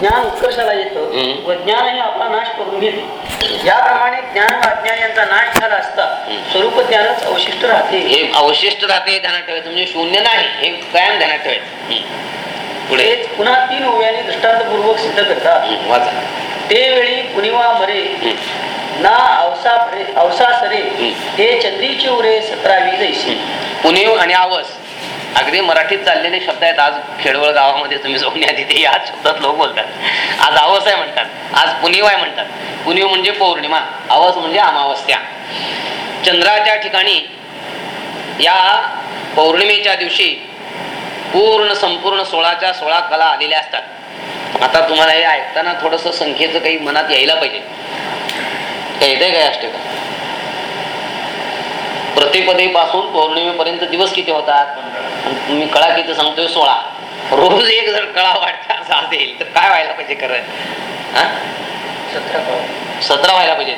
ज्ञान उत्कर्षाला येतं. व ज्ञान हे आपला नाश करून घेते याप्रमाणे ज्ञान व अज्ञान यांचा नाश झाला असता. स्वरूप ज्ञानच अवशिष्ट राहते हे अवशिष्ट राहते हे ध्यानात ठेवायचं म्हणजे शून्य नाही हे कायम ध्यानात ठेवायचं. पुढे पुन्हा तीन ओव्याने दृष्टांतपूर्वक सिद्ध करतात ते वेळी कुणिवा मरे. ना अवसा अवसा सरे. हे चंद्रीचे उरे सतरावी जैसे पुणे आणि आवस अगदी मराठीत चाललेले शब्द आहेत. आज खेडवळ गावामध्ये तुम्ही जाऊन या तिथे. याच शब्दात लोक बोलतात. आज आवस आहे म्हणतात. आज पुनिव आहे म्हणतात. पुनिव म्हणजे पौर्णिमा. आवस म्हणजे अमावस्या. चंद्राच्या ठिकाणी या पौर्णिमेच्या दिवशी पूर्ण संपूर्ण सोळाच्या सोळा कला आलेल्या असतात. आता तुम्हाला हे ऐकताना थोडस संख्येचं काही मनात यायला पाहिजे. काय येतंय काय अष्टका? प्रतिपदेपासून पौर्णिमेपर्यंत दिवस किती होतात? मी कळा किती सांगतोय सोळा. रोज एक जर कळा वाटता असा असेल तर काय व्हायला पाहिजे खरं? हा? सतरा व्हायला पाहिजे.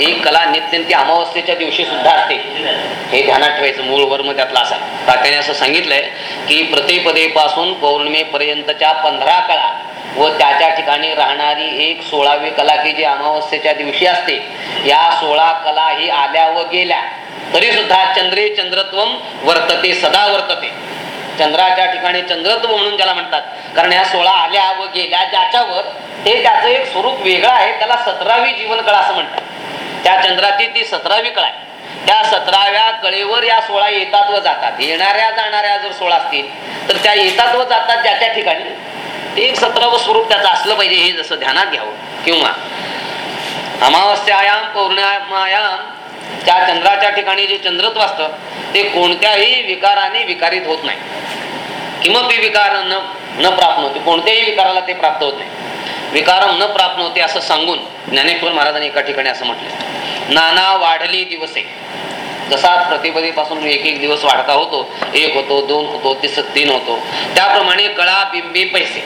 एक कला नित्य ती अमावस्येच्या दिवशी सुद्धा असते. हे ध्यानात ठेवायचं मूळ वर्म त्यातला असा. तात्याने असं सांगितलंय की प्रतिपदेपासून पौर्णिमेपर्यंतच्या पंधरा कळा व त्याच्या ठिकाणी राहणारी एक सोळावी कला की जी अमावस्येच्या दिवशी असते या सोळा कला ही आल्या व गेल्या. तरी सुद्धा चंद्रे चंद्रत्वम वर्तते सदा वर्तते. चंद्राच्या ठिकाणी चंद्रत्व म्हणून त्याला म्हणतात. कारण ह्या सोळा आल्या व गेल्या ज्याच्यावर ते त्याचं एक स्वरूप वेगळं आहे त्याला सतरावी जीवन कळा असं म्हणतात. त्या चंद्राची ती सतरावी कळा आहे. त्या सतराव्या कळेवर या सोळा येतात व जातात. येणाऱ्या जाणाऱ्या जर सोळा असतील तर त्या येतात व जातात ज्याच्या ठिकाणी ते एक सतरावं स्वरूप त्याचं असलं पाहिजे हे जसं ध्यानात घ्यावं. किंवा अमावस्यायाम पौर्णिमायाम त्या चंद्राच्या ठिकाणी जे चंद्रत्व असतं ते कोणत्याही विकाराने विकारित होत नाही. किमपि विकार न न प्राप्त होते. कोणत्याही विकाराला ते प्राप्त होत नाही. विकारम न प्राप्त होते असं सांगून ज्ञानेश्वर महाराजांनी एका ठिकाणी असं म्हटलं. नाना वाढली दिवसे. जसा प्रतिपदेपासून एक एक दिवस वाढता होतो एक होतो दोन होतो तिस तीन होतो. त्याप्रमाणे कळा बिंबी पैसे.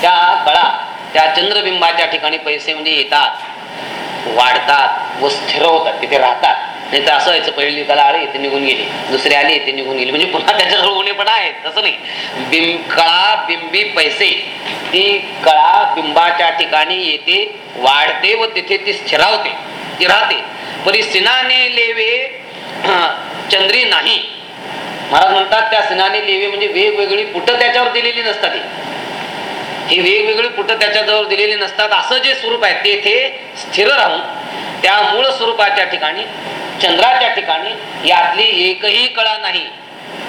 त्या कळा त्या चंद्रबिंबाच्या ठिकाणी पैसे म्हणजे येतात वाढतात. व स्थिर होतात तिथे राहतात. नाही तर असं व्हायचं पहिली कला आली ते निघून गेली. दुसरी आली ते निघून गेली. म्हणजे पुन्हा त्याच्याजवळ उणे पण आहे तसं नाही. बिंब कळा बिंबी पैसे. ती कळा बिंबाच्या ठिकाणी येते वाढते व तिथे ती स्थिरावते. ती राहते. परी सिनाने लेवे चंद्री नाही. महाराज म्हणतात त्या सिनाने लेवे म्हणजे वेगवेगळी पुटं त्याच्यावर दिलेली नसतात ही. वेगवेगळी पुटं त्याच्याजवळ दिलेली नसतात. असं जे स्वरूप आहे तेथे स्थिर राहून त्या मूळ स्वरूपाच्या ठिकाणी चंद्राच्या ठिकाणी यातली एकही कळा नाही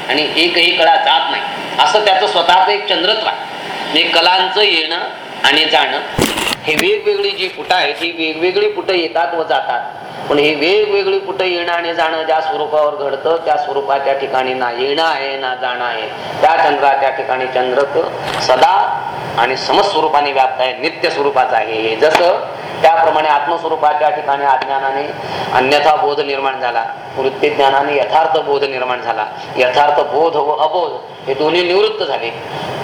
आणि एकही कळा जात नाही. असं त्याचं स्वतःच एक चंद्रत्व आहे. म्हणजे कलांचं येणं आणि जाणं हे वेगवेगळी जी पुटं आहेत ही वेगवेगळी पुटं येतात व जातात. पण हे वेगवेगळी पुटं येणं आणि जाणं ज्या स्वरूपावर घडतं त्या स्वरूपाच्या ठिकाणी ना येणं आहे ना जाणं आहे. त्या चंद्राच्या ठिकाणी चंद्र सदा आणि समस्वरूपाने व्याप्त आहे नित्य स्वरूपाचं आहे हे. जसं त्याप्रमाणे आत्मस्वरूपाच्या ठिकाणी अज्ञानाने अन्यथा बोध निर्माण झाला. वृत्ती ज्ञानाने यथार्थ बोध निर्माण झाला. यथार्थ बोध व अबोध हे दोन्ही निवृत्त झाले.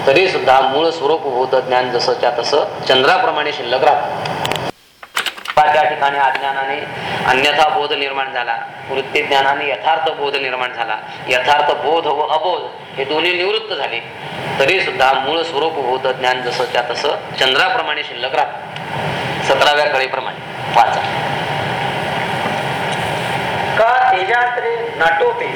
तरी सुद्धा मूळ स्वरूप बोध ज्ञान जसंच्या तसं चंद्राप्रमाणे शिल्लक राहत. त्या ठिकाणी अज्ञानाने अन्यथा बोध निर्माण झाला. वृत्ती ज्ञानाने यथार्थ बोध निर्माण झाला. यथार्थ बोध व अबोध हे दोन्ही निवृत्त झाले. तरी सुद्धा मूळ स्वरूप बोध ज्ञान जसंच्या तसं चंद्राप्रमाणे शिल्लक राहत. सतराव्या कळीप्रमाणे. वाचा. का तेजात्रे नाटोपे.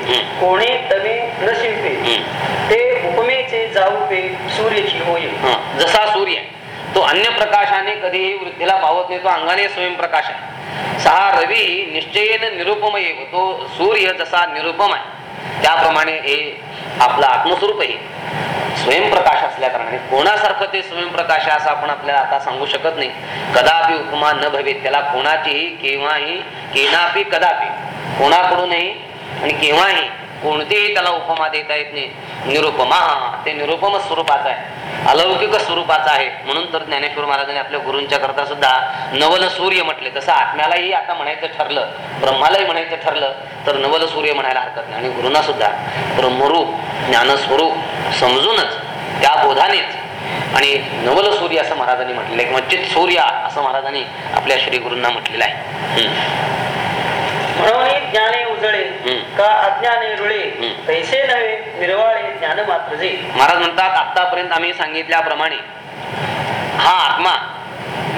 कोणे तवे न. ते उपमेचे जाऊपे सूर्याची होय. हं, जसा सूर्य आहे, तो अन्य प्रकाशाने कधीही वृद्धीला पावत नाही तो अंगाने स्वयंप्रकाश आहे. सहा रवी निश्चयेन निरुपमय तो सूर्य जसा निरुपम आहे. त्याप्रमाणे हे आपलं आत्मस्वरूपही स्वयंप्रकाश असल्या कारणाने. कोणासारखं ते स्वयंप्रकाश आहे असं आपण आपल्याला आता सांगू शकत नाही. कदापि उपमा न भवेत. त्याला कोणाचीही केव्हाही केनापि कदापि कोणाकडूनही आणि केव्हाही कोणतीही त्याला उपमा देता येत नाही. निरुपमा. ते निरुपम स्वरूपाचं आहे. अलौकिक स्वरूपाचं आहे. म्हणून तर ज्ञानेश्वर महाराजांनी आपल्या गुरूंच्या करता सुद्धा नवल सूर्य म्हटले. तसं आत्म्यालाही आता म्हणायचं ठरलं ब्रह्मालाही म्हणायचं ठरलं तर नवल सूर्य म्हणायला हरकत नाही. आणि गुरुंना सुद्धा ब्रह्मरूप ज्ञानस्वरूप समजूनच त्या बोधानेच आणि नवल सूर्य असं महाराजांनी म्हटलेलं आहे किंवा चित सूर्य असं महाराजांनी आपल्या श्री गुरूंना म्हटलेलं आहे. म्हणून का अज्ञाने रुळे? हम्म. तैसे नव्हे निर्वाळे ज्ञान मात्र जे महाराज म्हणतात आतापर्यंत आम्ही सांगितल्याप्रमाणे हा आत्मा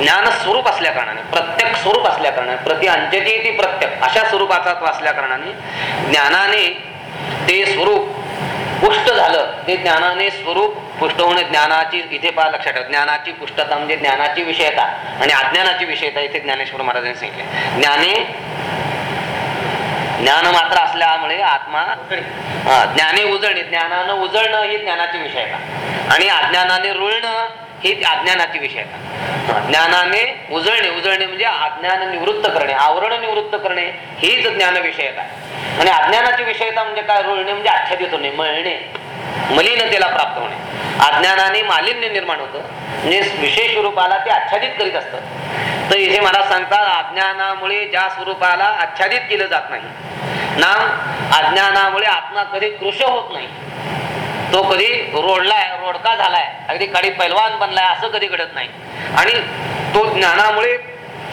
ज्ञान स्वरूप असल्या कारणाने प्रत्येक स्वरूप असल्या कारणाने प्रति अंत्यती ती प्रत्येक अशा स्वरूपाचा तो असल्या कारणाने ज्ञानाने ते स्वरूप पुष्ट झालं. ते ज्ञानाने स्वरूप पुष्ट होणे ज्ञानाची इथे पहा लक्षात ठेवा ज्ञानाची पुष्टता म्हणजे ज्ञानाची विषयता आणि अज्ञानाची विषयता इथे ज्ञानेश्वर महाराजांनी सांगितले. ज्ञाने ज्ञान मात्र असल्यामुळे आत्मा ज्ञाने उजळणे ज्ञानानं उजळणं ही ज्ञानाची विषयता आणि अज्ञानाने रुळणं ही अज्ञानाची विषयता ज्ञानाने उजळणे उजळणे म्हणजे अज्ञान निवृत्त करणे आवरण निवृत्त करणे हीच ज्ञान विषयता. आणि अज्ञानाची विषयता म्हणजे काय? रुळणे म्हणजे आच्छादित होणे मळणे. मलिनतेला प्राप्त होणे. अज्ञानाने मालिन्य निर्माण होतं. म्हणजे विशेष रूपाला ते आच्छादित करीत असतं. तर इथे मला सांगतात अज्ञानामुळे ज्या स्वरूपाला आच्छादित केलं जात नाही. ना अज्ञानामुळे आत्मा कधी कृश होत नाही. तो कधी रोडलाय रोडका झालाय अगदी कधी पैलवान बनलाय असं कधी घडत नाही. आणि तो ज्ञानामुळे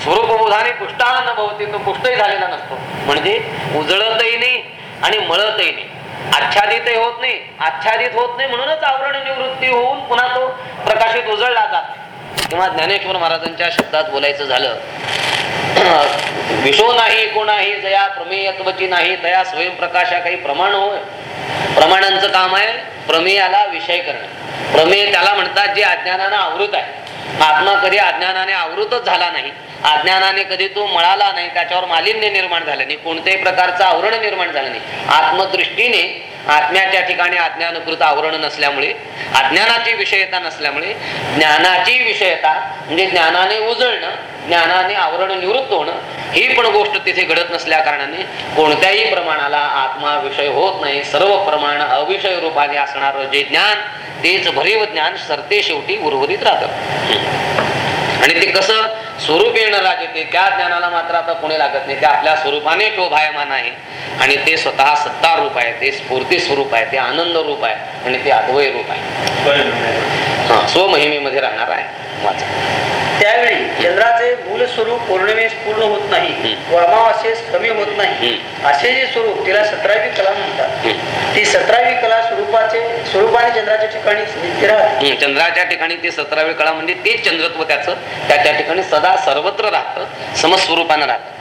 स्वरूपबोधाने पुष्टाला न भवते तो पुष्टही झालेला नसतो. म्हणजे उजळतही नाही आणि मळतही नाही. आच्छादितही होत नाही आच्छादित होत नाही म्हणूनच आवरण निवृत्ती होऊन पुन्हा तो प्रकाशित उजळला जात नाही. किंवा ज्ञानेश्वर महाराजांच्या शब्दात बोलायचं झालं विशो नाही कोणाही जया प्रमेयत्वची नाही तया स्वयंप्रकाशा काही प्रमाण होय? प्रमाणांचं काम आहे प्रमेयाला विषय करणं. प्रमेय त्याला म्हणतात जे अज्ञानानं आवृत आहे. आत्मा कधी अज्ञानाने आवृतच झाला नाही अज्ञानाने कधी तो मळाला नाही त्याच्यावर मालिन्य निर्माण झालं नाही कोणत्याही प्रकारचं आवरण निर्माण झालं नाही. आत्मदृष्टीने आत्म्याच्या ठिकाणी अज्ञानकृत आवरण नसल्यामुळे अज्ञानाची विषयता नसल्यामुळे ज्ञानाची विषयता म्हणजे ज्ञानाने उजळणं ज्ञानाने आवरण निवृत्त होणं ही पण गोष्ट तिथे घडत नसल्या कारणाने कोणत्याही प्रमाणाला आत्मा विषय होत नाही. सर्व प्रमाण अविषय रूपाने असणार जे ज्ञान तेच भरीव ज्ञान सरते शेवटी उर्वरित राहतं. आणि ते कसं स्वरूप येणं लागते त्या ज्ञानाला मात्र आता कोणी लागत नाही. ते आपल्या स्वरूपाने शोभायमान आहे. आणि ते स्वतः सत्ता रूप आहे ते स्फूर्ती स्वरूप आहे ते आनंद रूप आहे आणि ते अद्वय रूप आहे. स्वमहिमेमध्ये राहणार आहे. त्यावेळी चंद्राचे मूल स्वरूप पौर्णिमेस पूर्ण होत नाही. व अमावास्येस कमी होत नाही. असे जे स्वरूप तिला सतरावी कला म्हणतात. ती सतरावी कला स्वरूपाचे स्वरूपाने चंद्राच्या ठिकाणी नित्य राहते. चंद्राच्या ठिकाणी ते सतरावी कळा म्हणजे तेच चंद्रत्व त्याचं. त्याच्या ठिकाणी सदा सर्वत्र राहतं. समस्वरूपानं राहतं.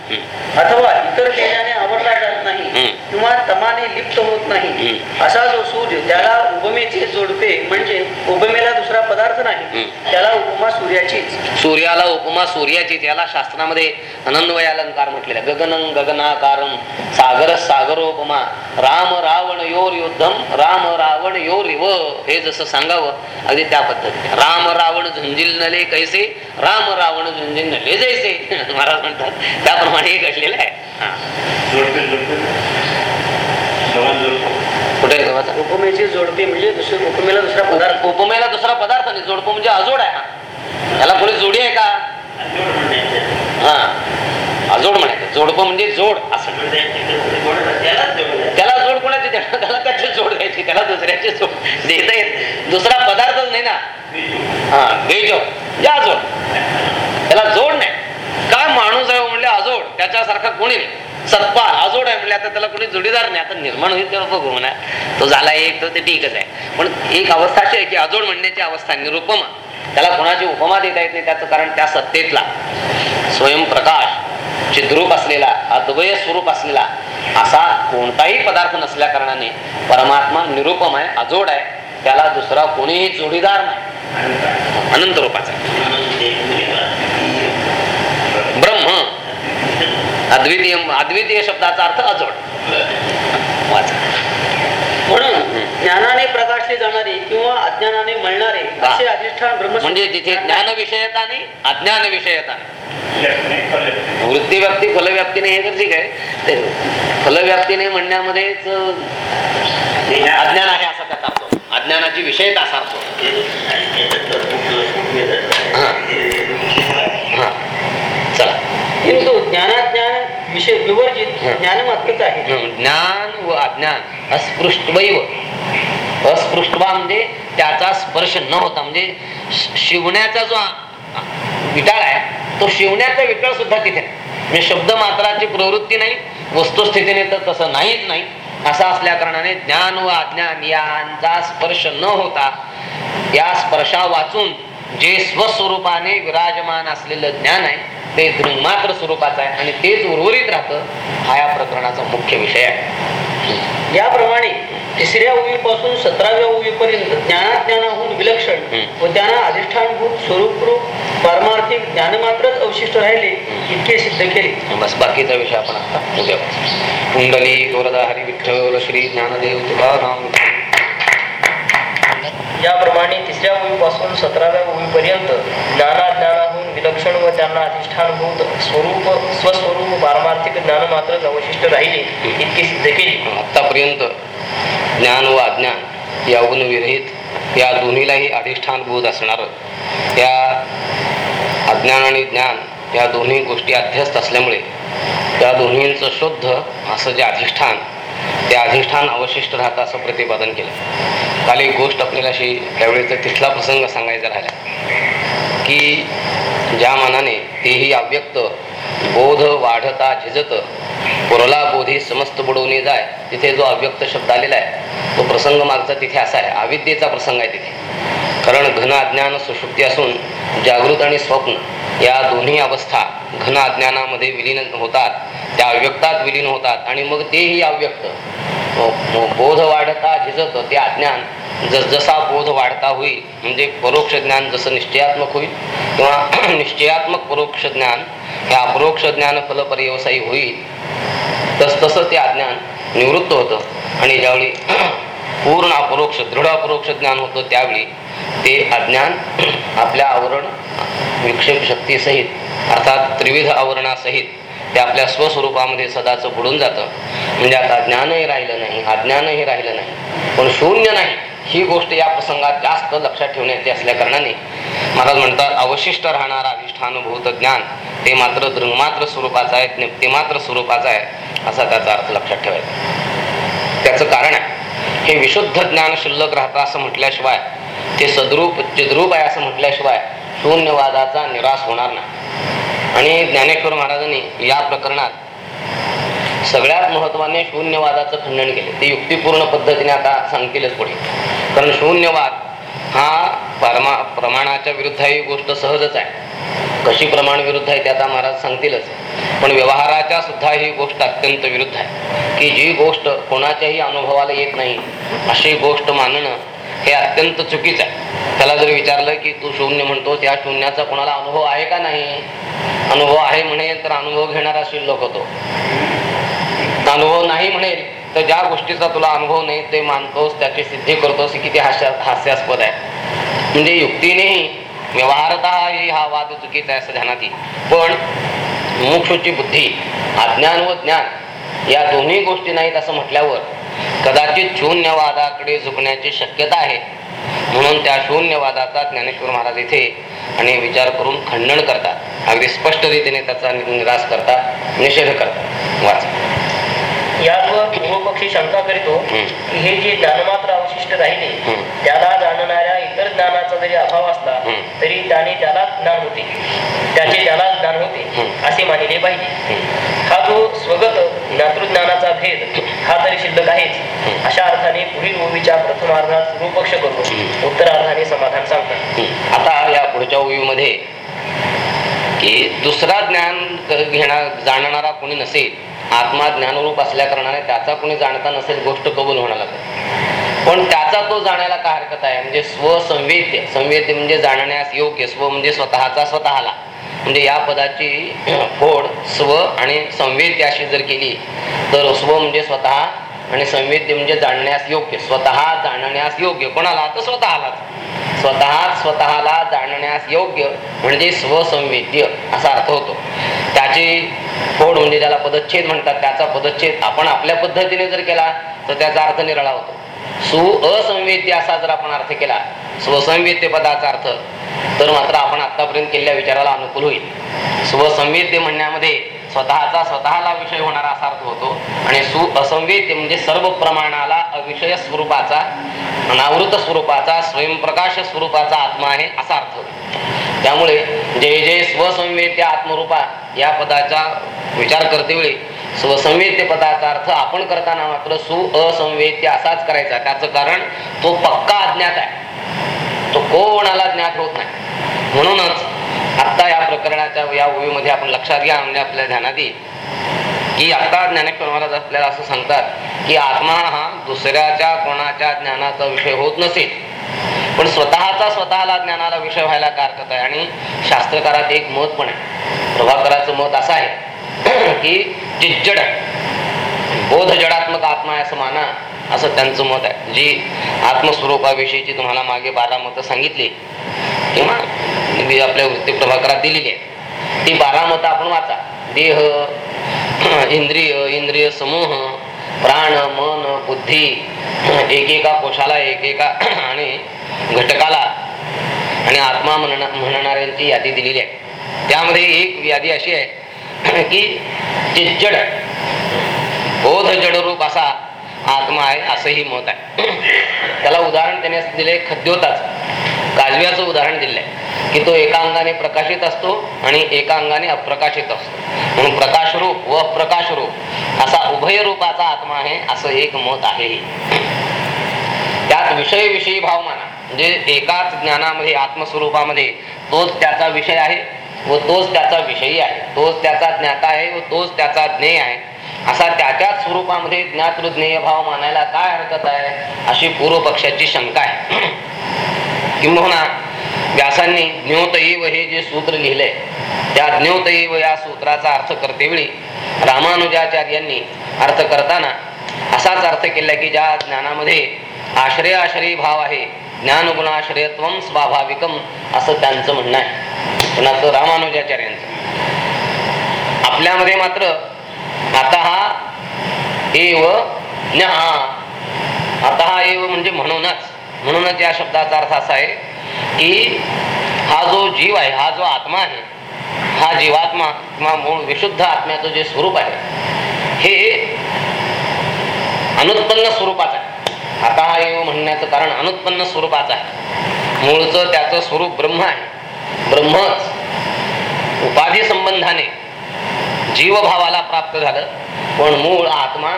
अथवा इतर तेजाने आवरला जात नाही. किंवा तमाने लिप्त होत नाही. असा जो सूर्य त्याला उपमेचे जोडपे म्हणजे उपमेला दुसरा पदार्थ नाही. त्याला उपमा सूर्याचीच. सूर्याला उपमा सूर्याची त्याला शास्त्रामध्ये अनन्वय अलंकार म्हटलेला गगनं गगनाकारम सागर सागरोपमा राम रावण योर युद्धम राम रावण योर इव हे जसं सांगावं अगदी त्या पद्धतीने. राम रावण झुंजिल कैसे राम रावण झुंजिल नले जैसे. महाराज म्हणतात. त्याप्रमाणे हे घडलेलं आहे. हा. कुठे? उपमेचे जोडपे म्हणजे दुसरे उपमेला दुसरा पदार्थ. उप- उपमेला दुसरा पदार्थ नाही जोडपं म्हणजे अजोड आहे हा. याला कोणी जोडी आहे का? हा. अजोड म्हणायचं. जोडपं म्हणजे जोड. असं त्याला जोड कोणाची त्याला त्याची जोड द्यायची? त्याला दुसऱ्याची जोड देता येत दुसरा पदार्थच नाही ना. हा बेजो या जोड. त्याला जोड नाही. काय माणूस आहे हो? त्याच्यासारखा कोणी नाही सत्पाल अजोड आहे म्हणजे आता त्याला कोणी जोडीदार नाही आता निर्माण होईल तेव्हा बघू म्हणा. तो झाला एक तर ते ठीकच आहे. पण एक अवस्था अशी आहे की अजोड म्हणण्याची अवस्था निरुपमा. त्याला कोणाची उपमा देता येत नाही त्याचं कारण त्या सत्तेतला. स्वयंप्रकाश चिद्रूप असलेला अद्वय स्वरूप असलेला असा कोणताही पदार्थ नसल्या कारणाने परमात्मा निरुपम आहे अजोड आहे. त्याला दुसरा कोणीही जोडीदार नाही. अनंत रूपाचा ब्रह्म अद्वितीय अद्वितीय शब्दाचा अर्थ अजोड वाचा म्हणून ज्ञानाने प्रकाशले जाणारे किंवा अज्ञानाने मळणारे. असे अधिष्ठान म्हणजे तिथे ज्ञान विषयता नाही अज्ञान विषयता नाही वृत्ती व्याप्ती फलव्याप्तीने हे तर ठीक आहे ते फलव्याप्तीने म्हणण्यामध्येच अज्ञान आहे असा त्याचा. अज्ञानाची विषयता असा होतो. हा. हा. चला किंतु ज्ञानाज्ञान विषय विवर्जित. ज्ञानमात्रच आहे ज्ञान व अज्ञान अस्पृष्टवैव अस्पृष्टवा म्हणजे त्याचा स्पर्श न होता म्हणजे शिवण्याचा जो विटाळ आहे तो शिवण्याचा विटाळ सुद्धा तिथे. म्हणजे शब्द मात्राची प्रवृत्ती नाही वस्तुस्थितीने तर तसं नाहीच नाही असं असल्या कारणाने ज्ञान व अज्ञान यांचा स्पर्श न होता या स्पर्शा वाचून जे स्वस्वरूपाने विराजमान असलेलं ज्ञान आहे ते दृंगमात्र स्वरूपाचं आहे आणि तेच उर्वरित राहतं हा या प्रकरणाचा मुख्य विषय आहे याप्रमाणे तिसऱ्या ओवीपासून सतराव्या ओवीपर्यंत ज्ञानाज्ञानाहून विलक्षण हम्म. व त्यांना अधिष्ठानभूत स्वरूपरूप पारमार्थिक ज्ञान मात्रच अवशिष्ट राहिले इतके सिद्ध केले बस बाकीचा विषय आपण आता उद्या. कुंडली गोरदा हरी विठ्ठल श्री ज्ञानदेव तुकाराम याप्रमाणे तिसऱ्या ओवीपासून सतराव्या ओवीपर्यंत ज्ञानाज्ञानाहून विलक्षण व त्यांना अधिष्ठानभूत स्वरूप स्वस्वरूप पारमार्थिक ज्ञान मात्रच अवशिष्ट राहिले इतके सिद्ध केले आतापर्यंत ज्ञान व अज्ञान या विरहित या दोन्हीलाही अधिष्ठानभूत असणार. या अज्ञान आणि ज्ञान या दोन्ही गोष्टी अध्यस्त असल्यामुळे त्या दोन्हींचं शुद्ध असं जे अधिष्ठान ते अधिष्ठान अवशिष्ट राहतं असं प्रतिपादन केलं. काल एक गोष्ट आपल्याला अशी त्यावेळेचा तिथला प्रसंग सांगायचा राहिला की ज्या मानाने तेही अव्यक्त बोध वाढता झिजत पुरला बोधी समस्त बुडवणे जाय तिथे जो अव्यक्त शब्द आलेला आहे तो प्रसंग मागचा तिथे असा आहे अविद्येचा प्रसंग आहे तिथे. कारण घन अज्ञान सुशुक्ती असून जागृत आणि स्वप्न या दोन्ही अवस्था घन अज्ञानामध्ये विलीन होतात. त्या अव्यक्तात विलीन होतात आणि मग तेही अव्यक्त. बोध वाढता झिजत ते अज्ञान जसजसा बोध वाढता होईल म्हणजे परोक्ष ज्ञान जसं निश्चयात्मक होईल किंवा निश्चयात्मक परोक्ष ज्ञान हे अपरोक्ष ज्ञान फलपर्यवसायी होईल तस तसं ते अज्ञान निवृत्त होतं. आणि ज्यावेळी पूर्ण अपरोक्ष दृढ अपरोक्ष ज्ञान होतं त्यावेळी ते अज्ञान आपल्या आवरण विक्षेप शक्तीसहित अर्थात त्रिविध आवरणासहित ते आपल्या स्वस्वरूपामध्ये सदाचं बुडून जातं. म्हणजे आता ज्ञानही राहिलं नाही अज्ञानही राहिलं नाही. पण शून्य नाही ही गोष्ट या प्रसंगात जास्त लक्षात ठेवण्याची असल्या कारणाने. महाराज म्हणतात अवशिष्ट राहणारा अधिष्ठानुभूत ज्ञान ते मात्र दृंगमात्र स्वरूपाचं आहे नित्यमात्र स्वरूपाचं आहे असा त्याचा अर्थ लक्षात ठेवायचा. त्याचं कारण आहे हे विशुद्ध ज्ञान शिल्लक राहतं असं म्हटल्याशिवाय ते सद्रूप चिद्रूप आहे असं म्हटल्याशिवाय शून्यवादाचा निराश होणार नाही. आणि ज्ञानेश्वर महाराजांनी या प्रकरणात सगळ्यात महत्वाने शून्यवादाचं खंडन केले. ते युक्तिपूर्ण पद्धतीने आता सांगतीलच पुढे. कारण शून्यवाद हा परमा प्रमाणाच्या विरुद्ध ही गोष्ट सहजच आहे. कशी प्रमाण विरुद्ध आहे ते आता महाराज सांगतीलच. पण व्यवहाराच्या सुद्धा ही गोष्ट अत्यंत विरुद्ध आहे. की जी गोष्ट कोणाच्याही अनुभवाला येत नाही अशी गोष्ट मानणं हे अत्यंत चुकीचं आहे. त्याला जर विचारलं की तू शून्य म्हणतो त्या शून्याचा कोणाला अनुभव आहे का नाही? अनुभव आहे म्हणेल तर अनुभव घेणारा शिल्लक होतो अनुभव नाही म्हणेल तर ज्या गोष्टीचा तुला अनुभव नाही ते मानतोस त्याची सिद्धी करतोस किती हास्य हास्यास्पद आहे. म्हणजे युक्तीनेही व्यवहारतःही हा वाद चुकीचा आहे असं ध्यानात येईल. पण मुमुक्षूची बुद्धी अज्ञान व ज्ञान या दोन्ही गोष्टी नाहीत असं म्हटल्यावर कदाचित शून्यवादाकडे झुकण्याची शक्यता आहे. म्हणून त्या शून्यवादाचा ज्ञानेश्वर महाराज इथे आणि विचार करून खंडन करतात अगदी स्पष्ट रीतीने त्याचा निराश करतात निषेध करतात वाचा पूर्वपक्षी शंका करीतो. की हे जे ज्ञानमात्र अवशिष्ट राहिले. त्याला जाणणाऱ्या इतर ज्ञानाचा जरी अभाव असला. तरी त्याने त्याला ज्ञान होते त्याचे त्याला ज्ञान होते हम्म. असे मानिले पाहिजे. हा जो स्वगत ज्ञातृज्ञानाचा भेद हा तरी शिल्लक आहेच अशा अर्थाने पुढील ओवीच्या प्रथमार्धात पूर्वपक्ष करून हम्म. उत्तरार्धाने समाधान सांगतात. आता या पुढच्या ओवीमध्ये की दुसरा ज्ञान घेणार जाणणारा कोणी नसेल आत्मा ज्ञानरूप असल्या कारणाने त्याचा कोणी जाणता नसेल गोष्ट कबूल होणार पण त्याचा तो जाण्याला काय हरकत आहे? म्हणजे स्वसंवेद्य. संवेद्य म्हणजे जाणण्यास योग्य स्व म्हणजे स्वतःचा स्वतःला. म्हणजे या पदाची फोड स्व आणि संवेद्य अशी जर केली तर स्व म्हणजे स्वतः आणि संवेद्य म्हणजे जाणण्यास योग्य. स्वतः जाणण्यास योग्य. कोणाला? तर स्वतःलाच. स्वतः स्वतःला जाणण्यास योग्य म्हणजे स्वसंवेद्य असा अर्थ होतो. त्याची फोड म्हणजे ज्याला पदच्छेद म्हणतात त्याचा पदच्छेद आपण आपल्या पद्धतीने जर केला तर त्याचा अर्थ निराळा होतो. सु असंवेद्य असा जर आपण अर्थ केला स्वसंवेद्य पदाचा अर्थ तर मात्र आपण आतापर्यंत केलेल्या विचाराला अनुकूल होईल. स्वसंवेद्य म्हणण्यामध्ये स्वतःचा स्वतःला विषय होणारा असा अर्थ होतो. आणि सु असंवेद्य म्हणजे सर्व प्रमाणाला अविषय स्वरूपाचा अनावृत स्वरूपाचा स्वयंप्रकाश स्वरूपाचा आत्मा आहे असा अर्थ. होतो त्यामुळे जय जय स्वसंवेद्य आत्मरूपा या पदाचा विचार करते वेळी स्वसंवेद्य पदाचा अर्थ आपण करताना मात्र सु असंवेद्य असाच करायचा. त्याचं कारण तो पक्का अज्ञात आहे. तो कोणाला ज्ञात होत नाही. म्हणूनच आत्ता या प्रकरणाच्या या ओळीमध्ये आपण लक्षात घ्या म्हणजे आपल्या ध्यानात येईल. की आता ज्ञानेश्वर महाराज आपल्याला असं सांगतात की आत्मा हा दुसऱ्याच्या कोणाच्या ज्ञानाचा विषय होत नसेल. पण स्वतःचा स्वतःला ज्ञानाला विषय व्हायला काय हरकत आहे. आणि शास्त्रकारात एक मत पण आहे. प्रभाकराचं मत असं आहे की जिज्जड बोध जडात्मक आत्मा आहे असं माना असं त्यांचं मत आहे. जी आत्मस्वरूपाविषयीची तुम्हाला मागे बारा मतं सांगितली किंवा मी आपल्या वृत्ती प्रभाकरात दिलेली आहे. ती बारा मतं आपण वाचा. देह इंद्रिय इंद्रिय समूह प्राण मन बुद्धी एकेका कोशाला एकेका आणि घटकाला आणि आत्मा म्हणणा म्हणणाऱ्यांची यादी दिलेली आहे. त्यामध्ये एक यादी अशी आहे की जड बोध जडरूप असा आत्मा आहे असंही मत आहे. त्याला उदाहरण त्याने दिले खद्योताच. काजव्याचं उदाहरण दिलंय की तो एका अंगाने प्रकाशित असतो आणि एका अंगाने अप्रकाशित असतो. म्हणून प्रकाशरूप व अप्रकाशरूप असा उभय रूपाचा आत्मा आहे असं एक मत आहे. त्यात विषय विषयी भाव माना म्हणजे एकाच ज्ञानामध्ये आत्मस्वरूपामध्ये तोच त्याचा विषय आहे. व तोच त्याचा विषयी आहे. तोच त्याचा ज्ञाता आहे व तोच त्याचा ज्ञेय आहे. असा त्याच्याच स्वरूपामध्ये ज्ञातृज्ञेय भाव मानायला काय हरकत आहे? अशी पूर्व पक्षाची शंका आहे. किंबहुना व्यासांनी ज्ञोतैव हे जे सूत्र लिहिलंय त्या ज्ञोतैव या सूत्राचा अर्थ करतेवेळी रामानुजाचार्यांनी अर्थ करताना असाच अर्थ केला की ज्या ज्ञानामध्ये आश्रयाश्रयी भाव आहे ज्ञानगुणाश्रयत्व स्वाभाविकम असं त्यांचं म्हणणं आहे. कुणाचं रामानुजाचार्यांचं. आपल्यामध्ये मात्र आता हा एव न्यहा आता हा एव म्हणजे म्हणूनच. म्हणूनच या शब्दाचा अर्थ असा आहे की हा जो जीव आहे हा जो आत्मा आहे हा जीवात्मा किंवा मूळ विशुद्ध आत्म्याचं जे स्वरूप आहे हे अनुत्पन्न स्वरूपाचं आहे. आता हा एव म्हणण्याचं कारण अनुत्पन्न स्वरूपाचं आहे. मूळचं त्याचं स्वरूप ब्रह्म आहे. ब्रह्मच उपाधी संबंधाने जीवभावाला प्राप्त झालं. पण मूळ आत्मा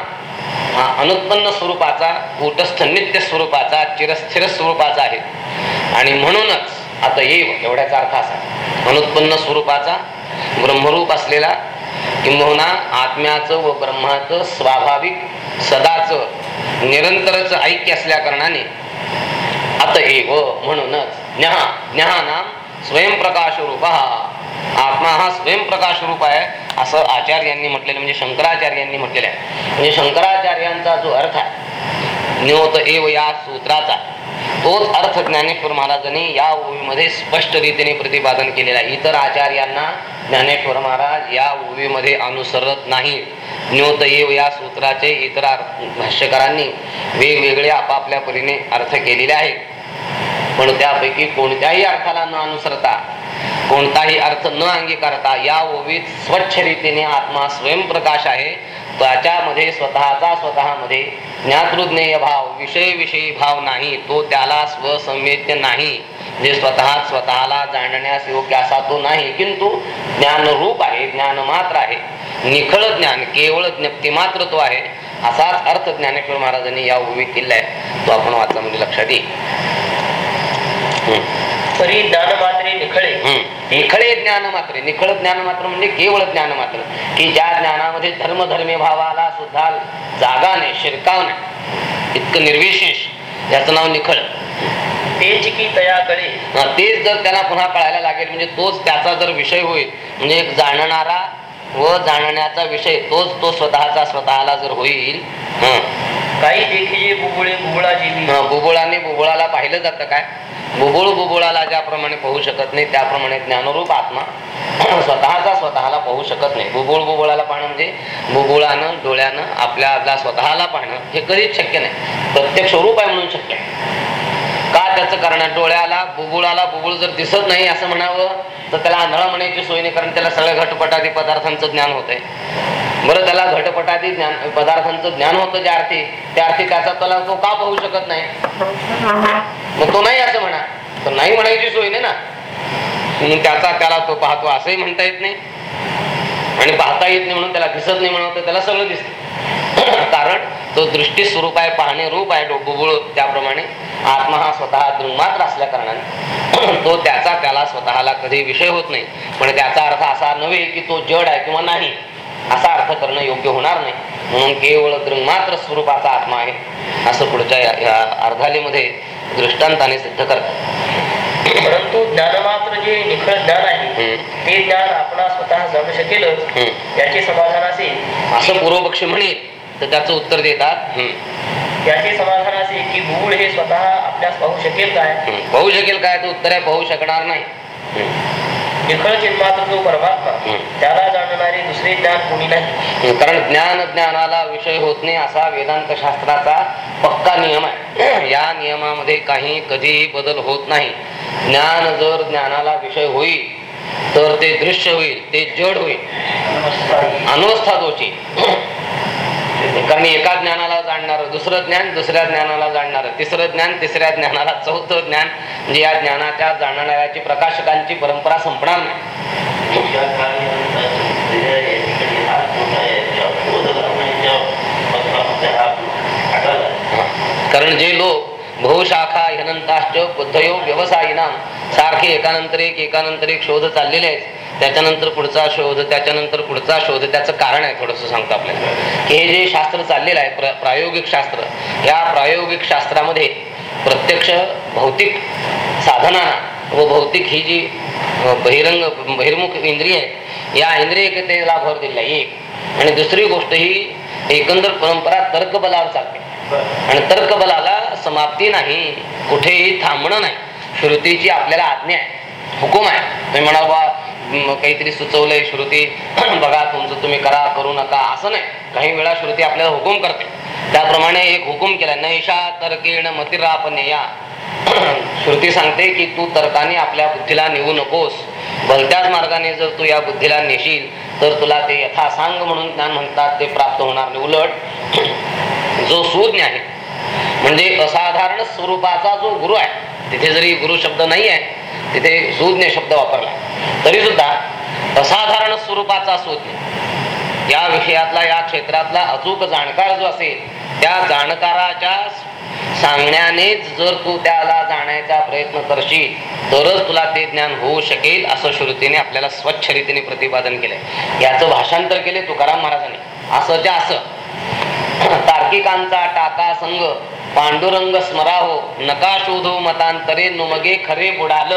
हा अनुत्पन्न स्वरूपाचा कूटस्थ नित्य स्वरूपाचा चिरस्थिर स्वरूपाचा आहे. आणि म्हणूनच आता येव एवढ्याचा अर्थ असा. अनुत्पन्न स्वरूपाचा ब्रह्मरूप असलेला किंबहुना आत्म्याचं व ब्रह्माचं स्वाभाविक सदाच निरंतरच ऐक्य असल्या कारणाने एव म्हणूनच ज्ञहा ज्ञहा नाम स्वयंप्रकाश रूप आत्मा हा स्वयंप्रकाश रूप आहे असं आचार्यांनी म्हटलेलं म्हणजे शंकराचार्यांनी म्हटलेलं आहे. म्हणजे शंकराचार्यांचा जो अर्थ आहे न्योत एव या सूत्राचा तोच अर्थ ज्ञानेश्वर महाराजांनी या ओवीमध्ये स्पष्ट रीतीने प्रतिपादन केलेला आहे. इतर आचार्यांना ज्ञानेश्वर महाराज या ओवीमध्ये अनुसरत नाही. न्योत एव या सूत्राचे इतर भाष्यकारांनी वेगवेगळे आपापल्या परीने अर्थ केलेले आहेत. पण त्यापैकी कोणत्याही अर्थाला न अनुसरता कोणताही अर्थ न अंगीकारता या ओवीत स्वच्छ रीतीने आत्मा स्वयंप्रकाश आहे. त्याच्यामध्ये स्वतःचा स्वतःमध्ये ज्ञातृज्ञेय भाव विषय विषयी भाव नाही तो त्याला स्वसंवेद्य नाही. जे स्वतः स्वतःला जाणण्यास योग्य असा तो नाही किंतु ज्ञानरूप आहे ज्ञान मात्र आहे. निखळ ज्ञान केवळ ज्ञप्ती मात्र तो आहे. असाच अर्थ ज्ञानेश्वर महाराजांनी या ओवीत केलाय तो आपण वाचा म्हणजे लक्षात येईल. परी ज्ञान मात्रे निखळे. निखळे ज्ञान मात्र निखळ ज्ञान मात्र म्हणजे केवळ ज्ञान मात्र की ज्या ज्ञानामध्ये धर्मधर्मी भावाला सुद्धा जागा नाही शिरकाव नाही इतकं निर्विशेष याचं नाव निखळ तेच की तया कळे हा, तेच जर त्याला पुन्हा कळायला लागेल म्हणजे तोच त्याचा जर विषय होईल म्हणजे एक जाणणारा व जाणण्याचा विषय तोच तो स्वतःचा स्वतःला जर होईल काही देखील बुबुळे बुबुळा बुबुळाने बुबुळाला पाहिलं जातं काय बुबुळ बुबुळाला ज्याप्रमाणे पाहू शकत नाही त्याप्रमाणे ज्ञानरूप आत्मा स्वतःचा स्वतःला पाहू शकत नाही. बुबुळ बुबुळाला पाहणं म्हणजे बुबुळानं डोळ्यानं आपल्याला स्वतःला पाहणं हे कधीच शक्य नाही. प्रत्यक्ष रूप आहे म्हणून शक्य आहे. त्याचं कारण आहे? डोळ्याला बुबुळाला बुबुळ जर दिसत नाही असं म्हणावं तर त्याला आंधळा म्हणायची सोय नाही कारण त्याला सगळ्या घटपटादी पदार्थांचं ज्ञान होतंय. बरं त्याला घटपटादी ज्ञान पदार्थांचं ज्ञान होतं ज्या अर्थी त्या अर्थी त्याचा त्याला तो का पाहू शकत नाही? मग तो नाही असं म्हणा. तर नाही म्हणायची सोय नाही ना. त्याचा त्याला तो पाहतो असंही म्हणता येत नाही. आणि पाहता येत नाही म्हणून त्याला दिसत नाही म्हणून तर त्याला सगळं दिसत. कारण तो दृष्टी स्वरूप आहे पाहणे रूप आहे डोबुबुळ त्याप्रमाणे आत्मा हा स्वतः दृंगमात्र असल्या कारणाने तो त्याचा त्याला स्वतःला कधी विषय होत नाही. पण त्याचा अर्थ असा नव्हे की तो जड आहे किंवा नाही. असा अर्थ करणं योग्य होणार नाही. म्हणून केवळ दृंगमात्र स्वरूपाचा आत्मा आहे. असं पुढच्या या- अर्धालीमध्ये दृष्टांताने सिद्ध करतात परंतु ज्ञानमात्र जे निखळ ज्ञान आहे. ते ज्ञान आपण स्वतः जाणू शकेलच. याचे समाधान असे असं पूर्वपक्षी म्हणेल. तर त्याचं उत्तर देतात. हम्म, याचे समाधान असे की भूळ हे स्वतः आपल्यास पाहू शकेल काय. पाहू शकेल काय? तर उत्तर आहे पाहू शकणार नाही. निखळ चिन्मात्र जो परमात्मा. त्याला जाणणारे दुसरे ज्ञान कोणी नाही. कारण ज्ञान ज्ञानाला विषय होत नाही असा वेदांत शास्त्राचा पक्का नियम आहे. या नियमामध्ये काही कधीही बदल होत नाही. ज्ञान जर ज्ञानाला विषय होईल तर ते दृश्य होईल ते जड होईल. अनवस्था दोषी कारण एका ज्ञानाला जाणणार दुसरं ज्ञान दुसऱ्या ज्ञानाला जाणणार तिसरं ज्ञान तिसऱ्या ज्ञानाला चौथं ज्ञान म्हणजे या ज्ञानाच्या जाणणाऱ्याची प्रकाशकांची परंपरा संपणार नाही. कारण जे लोक बहुशाखा ह्यनंताश्च बुद्धयो व्यवसायिना सारखे एकानंतर एक एकानंतर एक शोध चाललेले आहेत. त्याच्यानंतर पुढचा शोध त्याच्यानंतर पुढचा शोध त्याचं कारण आहे थोडंसं सांगतो आपल्याला. की हे जे शास्त्र चाललेलं आहे प्र- प्रायोगिक शास्त्र या प्रायोगिक शास्त्रामध्ये प्रत्यक्ष भौतिक साधनांना व भौतिक ही जी बहिरंग बहिर्मुख इंद्रिय आहे या इंद्रियतेला भर दिला एक. आणि दुसरी गोष्ट ही एकंदर परंपरा तर्कबलावर चालते. आणि तर्कबलाला समाप्ती नाही कुठेही थांबणं नाही. श्रुतीची आपल्याला आज्ञा आहे हुकुम आहे. तुम्ही म्हणा बा काहीतरी सुचवलंय श्रुती. बघा तुमचं तुम्ही करा करू नका. असं नाही. काही वेळा श्रुती आपल्याला हुकुम करते. त्याप्रमाणे एक हुकुम केला नैशा तर्केण मतिरापनेया. श्रुती सांगते की तू तर्काने आपल्या बुद्धीला नेऊ नकोस. भलत्याच मार्गाने जर तू या बुद्धीला नेशील तर तुला ते यथासांग म्हणून ज्ञान म्हणतात ते प्राप्त होणार नाही. उलट जो सुज्ञ आहे म्हणजे असाधारण स्वरूपाचा जो गुरु आहे तिथे जरी गुरु शब्द नाही आहे तिथे सूज्ञ शब्द वापरला तरी सुद्धा असाधारण स्वरूपाचा सूज्ञ. या विषयातला या क्षेत्रातला अचूक जाणकार जो असेल त्या जाणकाराच्या सांगण्यानेच जर तू त्याला जाण्याचा प्रयत्न करशील तरच तुला ते ज्ञान होऊ शकेल असं श्रुतीने आपल्याला स्वच्छ रीतीने प्रतिपादन केलंय. याचं भाषांतर केले तुकाराम महाराजांनी. असं त्या असं. तार्किकांचा टाका संघ पांडुरंग स्मराहो नका शोधो मतांतरे नुमगे खरे बुडाल.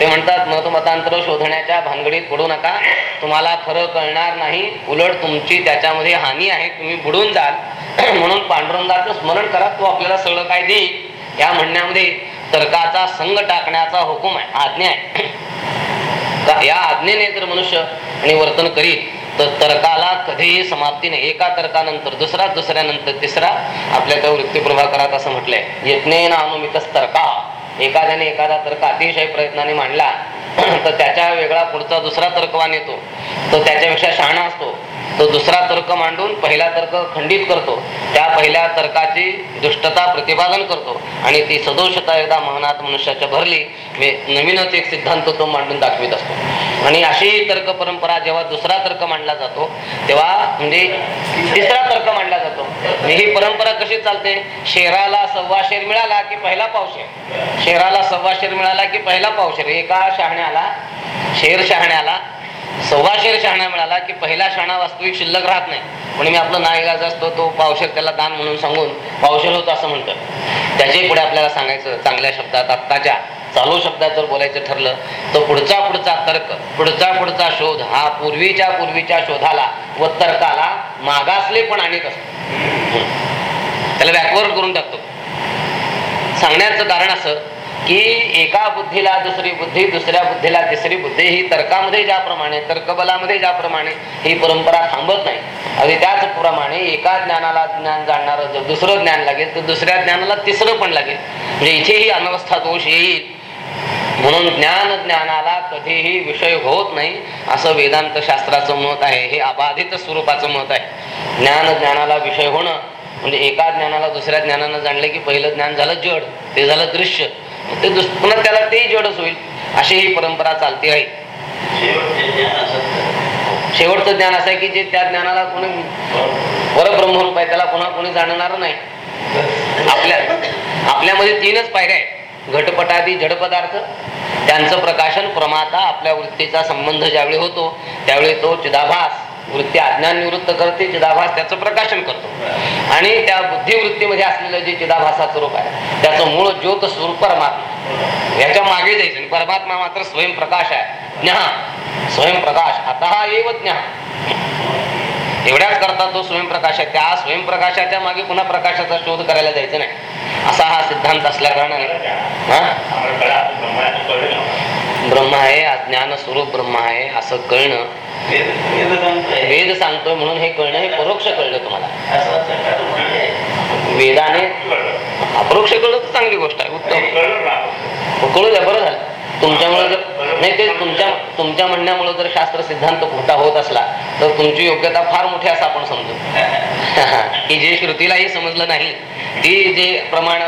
ते म्हणतात मत मतांतर शोधण्याच्या भानगडीत पडू नका. तुम्हाला खरं कळणार नाही. उलट तुमची त्याच्यामध्ये हानी आहे. तुम्ही बुडून जाल. म्हणून पांडुरंगाचं स्मरण करा. तो आपल्याला सगळं काय देईल? या म्हणण्यामध्ये तर्काचा संघ टाकण्याचा हुकूम आहे. आज्ञा आहे. या आज्ञेने जर मनुष्य आणि वर्तन करीत तर तर्काला कधीही समाप्ती नाही. एका तर्कानंतर दुसरा दुसऱ्यानंतर तिसरा. आपल्या त्या वृत्ती प्रभाकरात असं म्हटलंय. यत्नेन अनुमितच तर्का. एखाद्याने एखादा तर्क अतिशय प्रयत्नाने मांडला तर त्याच्या वेगळा पुढचा दुसरा तर्कवान येतो. तो त्याच्यापेक्षा शहाणा असतो. तो दुसरा तर्क मांडून पहिला तर्क खंडित करतो. त्या पहिल्या तर्काची दुष्टता प्रतिपादन करतो. आणि ती सदोषता एकदा मनात मनुष्याच्या भरली नवीनच एक सिद्धांत तो मांडून दाखवित असतो. आणि अशी तर्क परंपरा जेव्हा दुसरा तर्क मांडला जातो तेव्हा म्हणजे तिसरा तर्क मांडला जातो. ही परंपरा कशी चालते? शेराला सव्वा शेर मिळाला की पहिला पावशेर शेराला सव्वा शेर मिळाला की पहिला पावशेर एका शहाण्याला शेर शहाण्याला सव्वाशेर शहाणा मिळाला की पहिला शहाणा वास्तविक शिल्लक राहत नाही. पण मी आपलं नाईलाज असतो तो पावशेर त्याला दान म्हणून सांगून पावशेर होतो असं म्हणतो. त्याच्याही पुढे आपल्याला सांगायचं चांगल्या शब्दात आत्ताच्या चालू शब्दात जर बोलायचं ठरलं तर पुढचा पुढचा तर्क पुढचा पुढचा शोध हा पूर्वीच्या पूर्वीच्या शोधाला व तर्काला मागासले पण अनेक असतो. त्याला बॅकवर्ड करून टाकतो. सांगण्याचं कारण असं की एका बुद्धीला दुसरी बुद्धी दुसऱ्या बुद्धीला तिसरी बुद्धी ही तर्कामध्ये ज्याप्रमाणे तर्कबलामध्ये ज्याप्रमाणे ही परंपरा थांबत नाही. अगदी त्याचप्रमाणे एका ज्ञानाला ज्ञान जाणणारं जर दुसरं ज्ञान लागेल तर दुसऱ्या ज्ञानाला तिसरं पण लागेल. म्हणजे इथेही अनवस्था दोष येईल. म्हणून ज्ञान ज्ञानाला कधीही विषय होत नाही असं वेदांत शास्त्राचं मत आहे. हे अबाधित स्वरूपाचं मत आहे. ज्ञान ज्ञानाला विषय होणं म्हणजे एका ज्ञानाला दुसऱ्या ज्ञानानं जाणलं की पहिलं ज्ञान झालं जड ते झालं दृश्य. ते पुन्हा त्याला तेही जडच होईल अशी ही परंपरा चालते आहे. शेवटचे ज्ञान असं आहे की जे त्या ज्ञानाला कोणी परब्रह्मरूप आहे त्याला पुन्हा कोणी जाणणार नाही. आपल्या आपल्यामध्ये तीनच पायऱ्या आहेत. घटपटादी जड पदार्थ त्यांचं प्रकाशन प्रमाता आपल्या वृत्तीचा संबंध ज्यावेळी होतो त्यावेळी तो चिदाभास वृत्ती अज्ञान निवृत्त करते चिदाभास त्याचं प्रकाशन करतो. आणि त्या बुद्धिवृत्तीमध्ये असलेलं जे चिदाभासाचं रूप आहे त्याचं मूळ ज्योत स्वरूप परमात्मा. याच्या मागे जायचं आणि परमात्मा मात्र स्वयंप्रकाश आहे. ज्ञान स्वयंप्रकाश आता एव ज्ञान. एवढ्याच करता तो स्वयंप्रकाश आहे. त्या स्वयंप्रकाशाच्या मागे पुन्हा प्रकाशाचा शोध करायला जायचं नाही. असा हा सिद्धांत असल्या कारणाने. हा? ब्रह्म आहे अज्ञान स्वरूप ब्रह्म आहे असं कळणं वेद सांगतोय. म्हणून हे कळणं हे परोक्ष कळलं तुम्हाला. वेदाने अपरोक्ष कळलं तर चांगली गोष्ट आहे उत्तम. कळू द्या बरं झालं. तुमच्यामुळे जर नाही ते तुमच्या तुमच्या म्हणण्यामुळे जर शास्त्र सिद्धांत खोटा होत असला तर तुमची योग्यता फार मोठी असं आपण समजू. की जे श्रुतीलाही समजलं नाही ती जे प्रमाण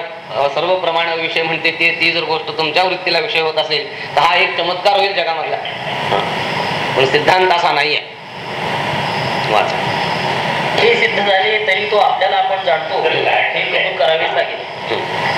सर्व प्रमाण विषय म्हणते ते ती जर गोष्ट तुमच्या वृत्तीला विषय होत असेल तर हा एक चमत्कार होईल जगामधला. पण सिद्धांत असा नाहीये. वाचा. हे सिद्ध झाले तरी तो आपल्याला आपण जाणतो. हे करावेच लागेल.